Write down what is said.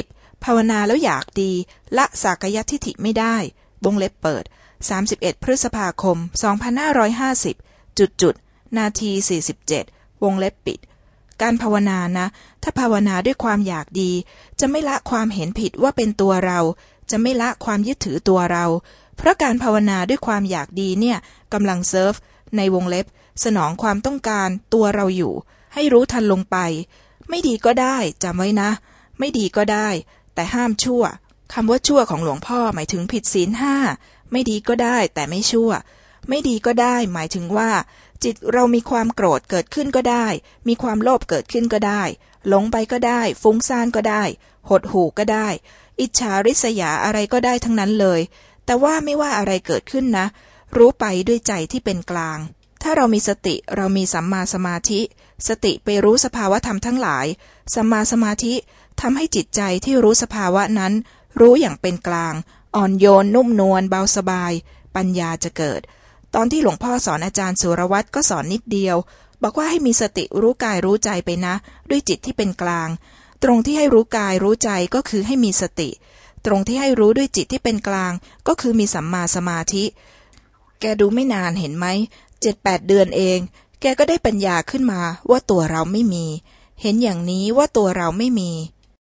10. ภาวนาแล้วอยากดี ละสากยทิฐิไม่ได้ วงเล็บเปิด 31 พฤษภาคม 2550 จุดจุด นาที 47 วงเล็บปิด การภาวนานะ ถ้าภาวนาด้วยความอยากดี จะไม่ละความเห็นผิดว่าเป็นตัวเรา จะไม่ละความยึดถือตัวเรา เพราะการภาวนาด้วยความอยากดีเนี่ยกำลังเซิร์ฟ ในวงเล็บ สนองความต้องการตัวเราอยู่ ให้รู้ทันลงไป ไม่ดีก็ได้จำไว้นะ ไม่ดีก็ได้ แต่ห้ามชั่วคำว่าชั่วของหลวงพ่อหมายถึงผิดศีลห้าไม่ดีก็ได้ แต่ไม่ชั่ว ไม่ดีก็ได้ หมายถึงว่า จิตเรามีความโกรธเกิดขึ้นก็ได้ มีความโลภเกิดขึ้นก็ได้ หลงไปก็ได้ ฟุ้งซ่านก็ได้ หดหู่ก็ได้ อิจฉาริษยาอะไรก็ได้ทั้งนั้นเลย แต่ว่าไม่ว่าอะไรเกิดขึ้นนะ รู้ไปด้วยใจที่เป็นกลาง ถ้าเรามีสติเรามีสัมมาสมาธิ สติไปรู้สภาวะธรรมทั้งหลายสัมมาสมาธิ ทำให้จิตใจที่รู้สภาวะนั้น รู้อย่างเป็นกลาง อ่อนโยนนุ่มนวลเบาสบาย ปัญญาจะเกิด ตอนที่หลวงพ่อสอนอาจารย์สุรวัตรก็สอนนิดเดียว บอกว่าให้มีสติรู้กายรู้ใจไปนะ ด้วยจิตที่เป็นกลาง ตรงที่ให้รู้กายรู้ใจก็คือให้มีสติ ตรงที่ให้รู้ด้วยจิตที่เป็นกลาง ก็คือมีสัมมาสมาธิ แกดูไม่นานเห็นไหมเจ็ดแปดเดือนเอง แกก็ได้ปัญญาขึ้นมาว่าตัวเราไม่มี เห็นอย่างนี้ว่าตัวเราไม่มี